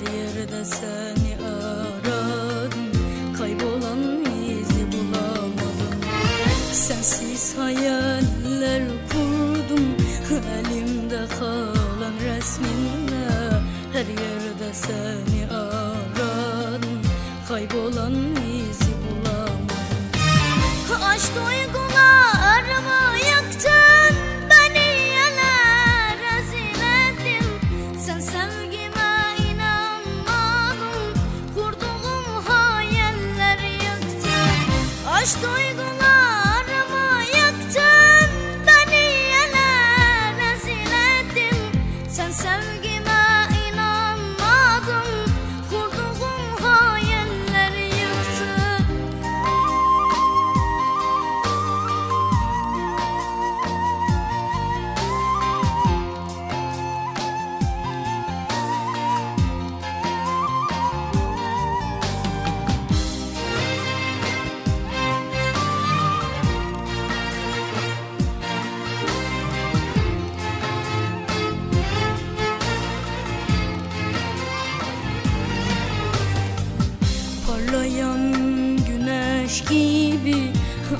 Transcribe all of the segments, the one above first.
Her yerde seni aradım. Kaybolan izi bulamadım. Sensiz hayaller kurdum. Elimde kalan resminle Her yerde seni aradım. Kaybolan izi Aşk Parlayan güneş gibi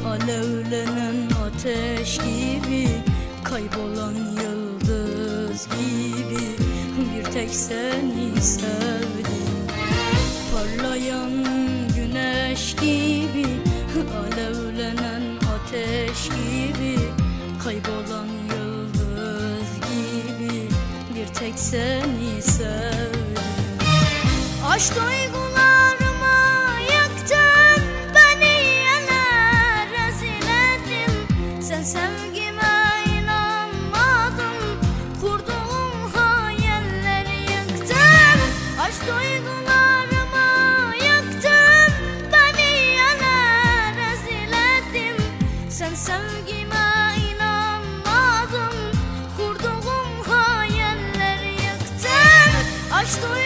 Alevlenen ateş gibi Kaybolan yıldız gibi Bir tek seni sevdim. Parlayan güneş gibi Alevlenen ateş gibi Kaybolan yıldız gibi Bir tek seni sevdim. Aşk duygularımı Sen sevgime inanmadın. Kurduğum hayalleri yıktın. Aşk